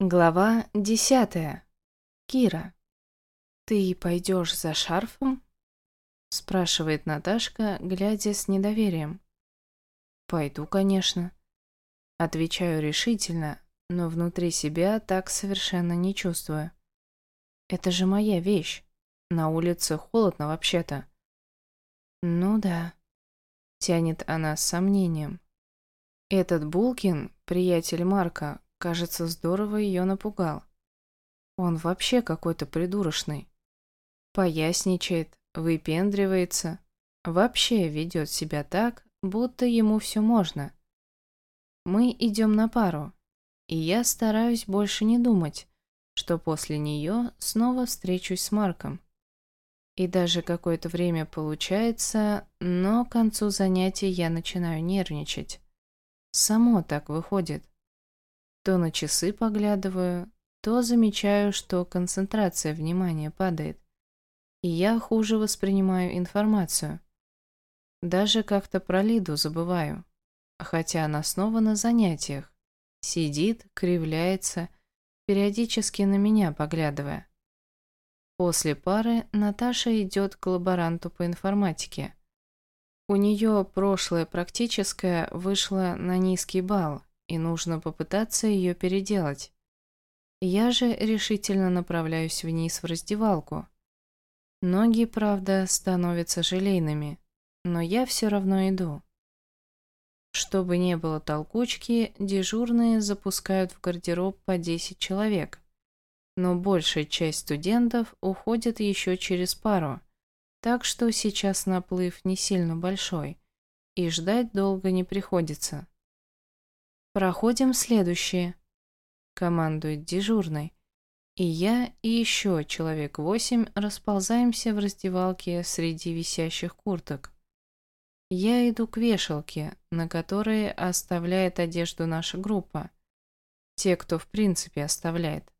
Глава десятая. Кира. «Ты пойдешь за шарфом?» спрашивает Наташка, глядя с недоверием. «Пойду, конечно». Отвечаю решительно, но внутри себя так совершенно не чувствую. Это же моя вещь. На улице холодно вообще-то. Ну да. Тянет она с сомнением. Этот Булкин, приятель Марка, Кажется, здорово ее напугал. Он вообще какой-то придурочный. Поясничает, выпендривается. Вообще ведет себя так, будто ему все можно. Мы идем на пару, и я стараюсь больше не думать, что после нее снова встречусь с Марком. И даже какое-то время получается, но к концу занятия я начинаю нервничать. Само так выходит. То на часы поглядываю, то замечаю, что концентрация внимания падает, и я хуже воспринимаю информацию. Даже как-то про Лиду забываю, хотя она снова на занятиях. Сидит, кривляется, периодически на меня поглядывая. После пары Наташа идет к лаборанту по информатике. У нее прошлое практическое вышло на низкий балл, и нужно попытаться ее переделать. Я же решительно направляюсь вниз в раздевалку. Ноги, правда, становятся желейными, но я все равно иду. Чтобы не было толкучки, дежурные запускают в гардероб по 10 человек. Но большая часть студентов уходит еще через пару, так что сейчас наплыв не сильно большой, и ждать долго не приходится. «Проходим следующее», — командует дежурный. И я, и еще человек восемь расползаемся в раздевалке среди висящих курток. Я иду к вешалке, на которой оставляет одежду наша группа. Те, кто в принципе оставляет.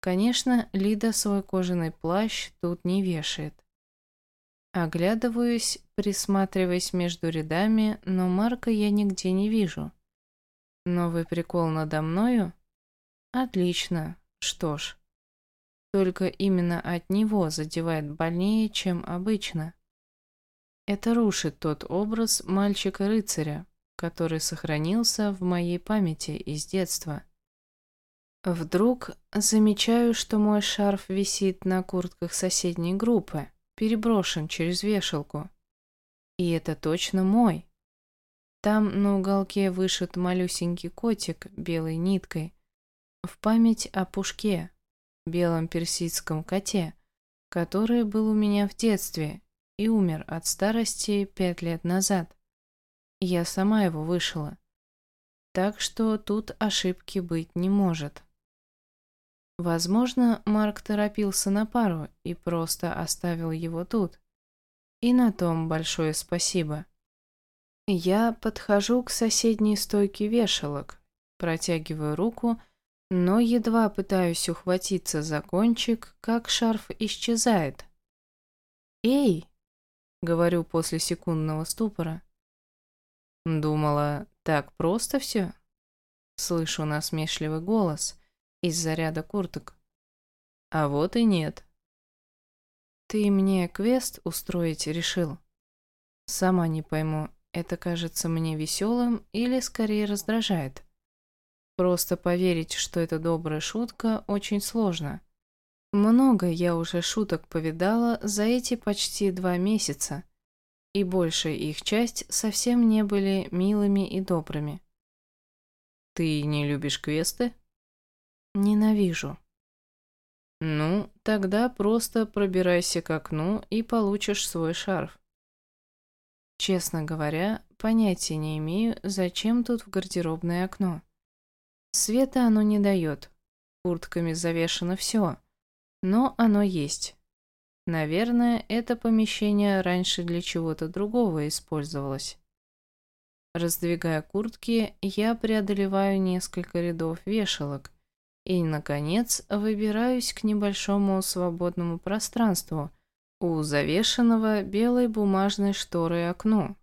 Конечно, Лида свой кожаный плащ тут не вешает. Оглядываюсь, присматриваясь между рядами, но Марка я нигде не вижу. Новый прикол надо мною? Отлично. Что ж. Только именно от него задевает больнее, чем обычно. Это рушит тот образ мальчика-рыцаря, который сохранился в моей памяти из детства. Вдруг замечаю, что мой шарф висит на куртках соседней группы, переброшен через вешалку. И это точно мой. Там на уголке вышит малюсенький котик белой ниткой в память о Пушке, белом персидском коте, который был у меня в детстве и умер от старости пять лет назад. Я сама его вышила. Так что тут ошибки быть не может. Возможно, Марк торопился на пару и просто оставил его тут. И на том большое спасибо. Я подхожу к соседней стойке вешалок, протягиваю руку, но едва пытаюсь ухватиться за кончик, как шарф исчезает. «Эй!» — говорю после секундного ступора. «Думала, так просто все?» Слышу насмешливый голос из заряда курток. А вот и нет. «Ты мне квест устроить решил?» «Сама не пойму, это кажется мне веселым или скорее раздражает. Просто поверить, что это добрая шутка, очень сложно. Много я уже шуток повидала за эти почти два месяца, и большая их часть совсем не были милыми и добрыми. «Ты не любишь квесты?» «Ненавижу». «Ну, тогда просто пробирайся к окну и получишь свой шарф. Честно говоря, понятия не имею, зачем тут в гардеробное окно. Света оно не дает. Куртками завешено все. Но оно есть. Наверное, это помещение раньше для чего-то другого использовалось. Раздвигая куртки, я преодолеваю несколько рядов вешалок и, наконец, выбираюсь к небольшому свободному пространству – у завешенного белой бумажной шторой окно.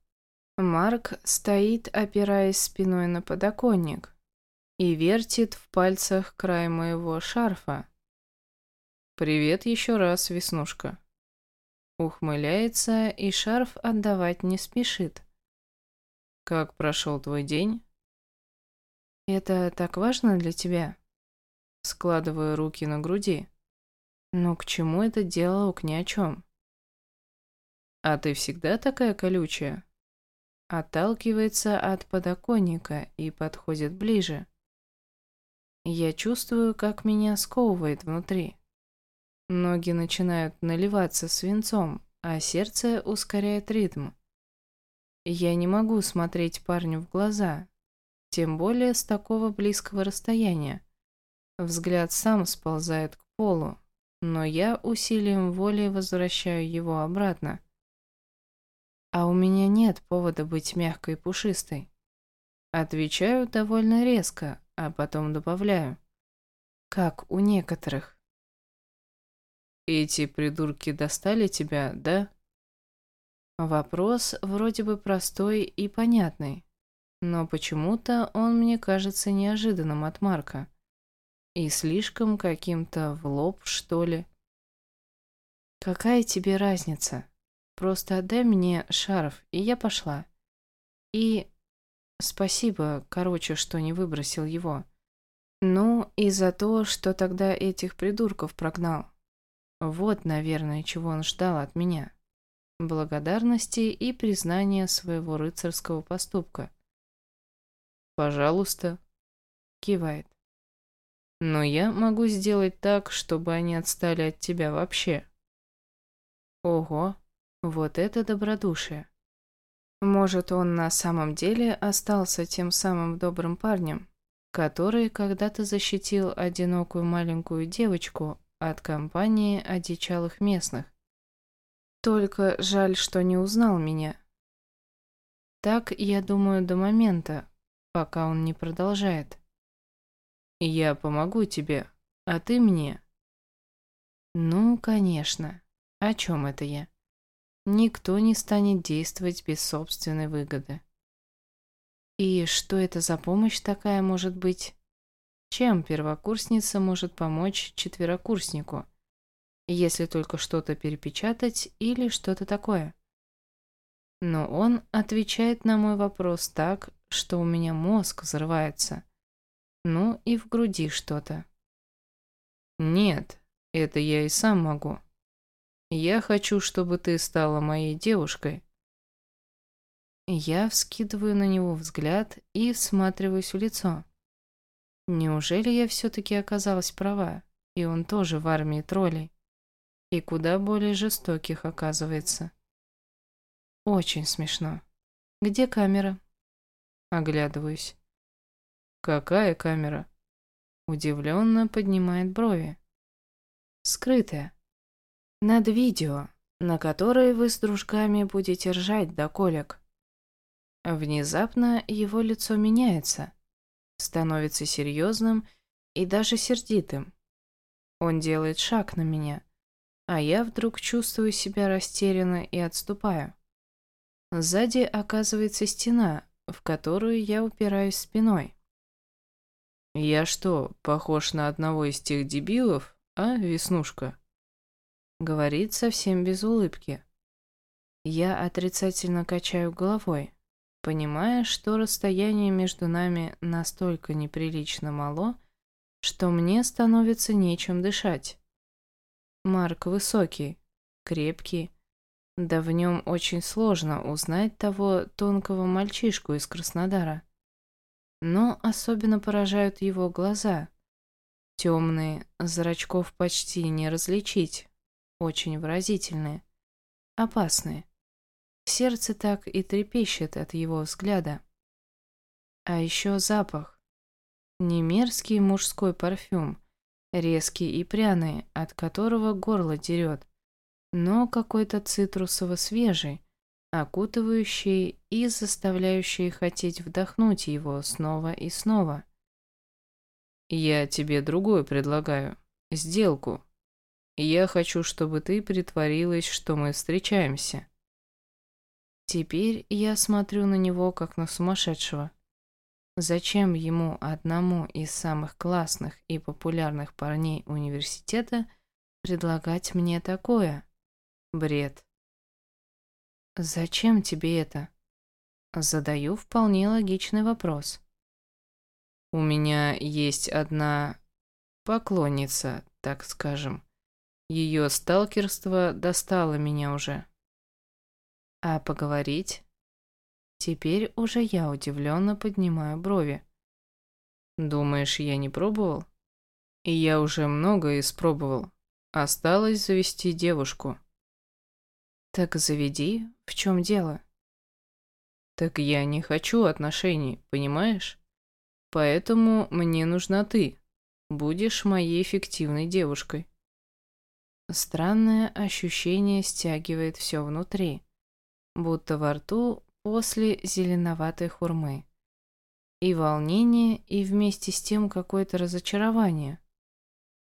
Марк стоит, опираясь спиной на подоконник. и вертит в пальцах край моего шарфа. «Привет еще раз, Веснушка». Ухмыляется и шарф отдавать не спешит. «Как прошел твой день?» «Это так важно для тебя?» Складываю руки на груди. «Но к чему это диалог ни о чем?» «А ты всегда такая колючая?» Отталкивается от подоконника и подходит ближе. Я чувствую, как меня сковывает внутри. Ноги начинают наливаться свинцом, а сердце ускоряет ритм. Я не могу смотреть парню в глаза, тем более с такого близкого расстояния. Взгляд сам сползает к полу, но я усилием воли возвращаю его обратно. А у меня нет повода быть мягкой и пушистой. Отвечаю довольно резко, а потом добавляю. Как у некоторых. Эти придурки достали тебя, да? Вопрос вроде бы простой и понятный, но почему-то он мне кажется неожиданным от Марка. И слишком каким-то в лоб, что ли. Какая тебе разница? Просто отдай мне шарф, и я пошла. И Спасибо, короче, что не выбросил его. Ну, и за то, что тогда этих придурков прогнал. Вот, наверное, чего он ждал от меня. Благодарности и признания своего рыцарского поступка. «Пожалуйста», — кивает. «Но я могу сделать так, чтобы они отстали от тебя вообще». Ого, вот это добродушие. Может, он на самом деле остался тем самым добрым парнем, который когда-то защитил одинокую маленькую девочку от компании одичалых местных. Только жаль, что не узнал меня. Так я думаю до момента, пока он не продолжает. Я помогу тебе, а ты мне. Ну, конечно. О чем это я? Никто не станет действовать без собственной выгоды. И что это за помощь такая может быть? Чем первокурсница может помочь четверокурснику, если только что-то перепечатать или что-то такое? Но он отвечает на мой вопрос так, что у меня мозг взрывается. Ну и в груди что-то. Нет, это я и сам могу. Я хочу, чтобы ты стала моей девушкой. Я вскидываю на него взгляд и всматриваюсь в лицо. Неужели я все-таки оказалась права, и он тоже в армии троллей? И куда более жестоких, оказывается. Очень смешно. Где камера? Оглядываюсь. Какая камера? Удивленно поднимает брови. Скрытая. Над видео, на которое вы с дружками будете ржать до колик. Внезапно его лицо меняется, становится серьезным и даже сердитым. Он делает шаг на меня, а я вдруг чувствую себя растерянно и отступаю. Сзади оказывается стена, в которую я упираюсь спиной. «Я что, похож на одного из тех дебилов, а, Веснушка?» Говорит совсем без улыбки. Я отрицательно качаю головой, понимая, что расстояние между нами настолько неприлично мало, что мне становится нечем дышать. Марк высокий, крепкий, да в нем очень сложно узнать того тонкого мальчишку из Краснодара. Но особенно поражают его глаза. Темные, зрачков почти не различить, очень выразительные, опасные. Сердце так и трепещет от его взгляда. А еще запах. Не мерзкий мужской парфюм, резкий и пряный, от которого горло дерет, но какой-то цитрусово-свежий, окутывающий и заставляющий хотеть вдохнуть его снова и снова. «Я тебе другое предлагаю. Сделку», я хочу, чтобы ты притворилась, что мы встречаемся. Теперь я смотрю на него, как на сумасшедшего. Зачем ему одному из самых классных и популярных парней университета предлагать мне такое? Бред. Зачем тебе это? Задаю вполне логичный вопрос. У меня есть одна поклонница, так скажем. Ее сталкерство достало меня уже. А поговорить? Теперь уже я удивленно поднимаю брови. Думаешь, я не пробовал? И я уже многое испробовал. Осталось завести девушку. Так заведи, в чем дело? Так я не хочу отношений, понимаешь? Поэтому мне нужна ты. Будешь моей эффективной девушкой. Странное ощущение стягивает все внутри, будто во рту после зеленоватой хурмы. И волнение, и вместе с тем какое-то разочарование.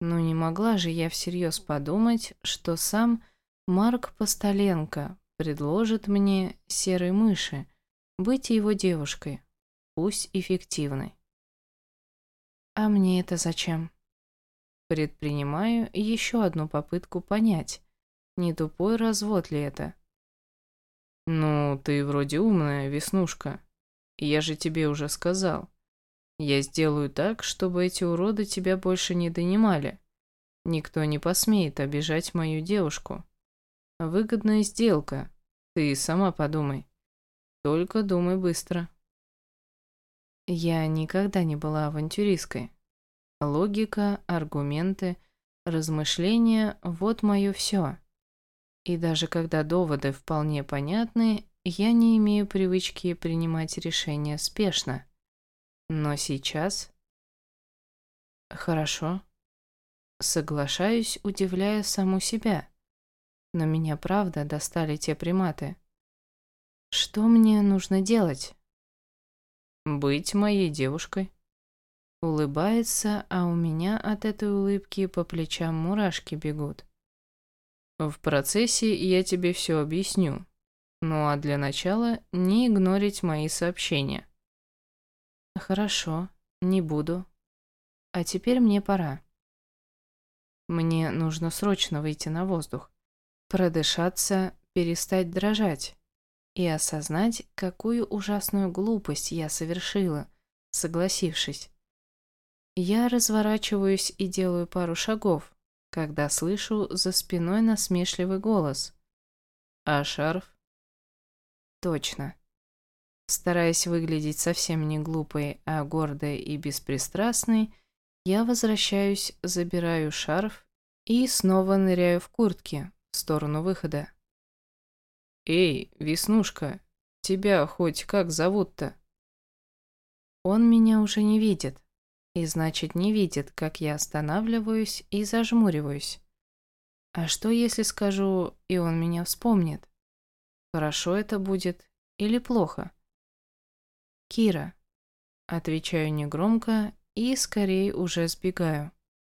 Но не могла же я всерьез подумать, что сам Марк Постоленко предложит мне серой мыши быть его девушкой, пусть эффективной. А мне это зачем? Предпринимаю еще одну попытку понять, не тупой развод ли это. «Ну, ты вроде умная, Веснушка. Я же тебе уже сказал. Я сделаю так, чтобы эти уроды тебя больше не донимали. Никто не посмеет обижать мою девушку. Выгодная сделка. Ты сама подумай. Только думай быстро». Я никогда не была авантюристкой. Логика, аргументы, размышления – вот мое все. И даже когда доводы вполне понятны, я не имею привычки принимать решения спешно. Но сейчас... Хорошо. Соглашаюсь, удивляя саму себя. Но меня правда достали те приматы. Что мне нужно делать? Быть моей девушкой. Улыбается, а у меня от этой улыбки по плечам мурашки бегут. В процессе я тебе все объясню. Ну а для начала не игнорить мои сообщения. Хорошо, не буду. А теперь мне пора. Мне нужно срочно выйти на воздух, продышаться, перестать дрожать и осознать, какую ужасную глупость я совершила, согласившись. Я разворачиваюсь и делаю пару шагов, когда слышу за спиной насмешливый голос. «А шарф?» «Точно». Стараясь выглядеть совсем не глупой, а гордой и беспристрастной, я возвращаюсь, забираю шарф и снова ныряю в куртке в сторону выхода. «Эй, Веснушка, тебя хоть как зовут-то?» Он меня уже не видит, и значит не видит, как я останавливаюсь и зажмуриваюсь. А что, если скажу, и он меня вспомнит? Хорошо это будет или плохо? Кира. Отвечаю негромко и скорее уже сбегаю.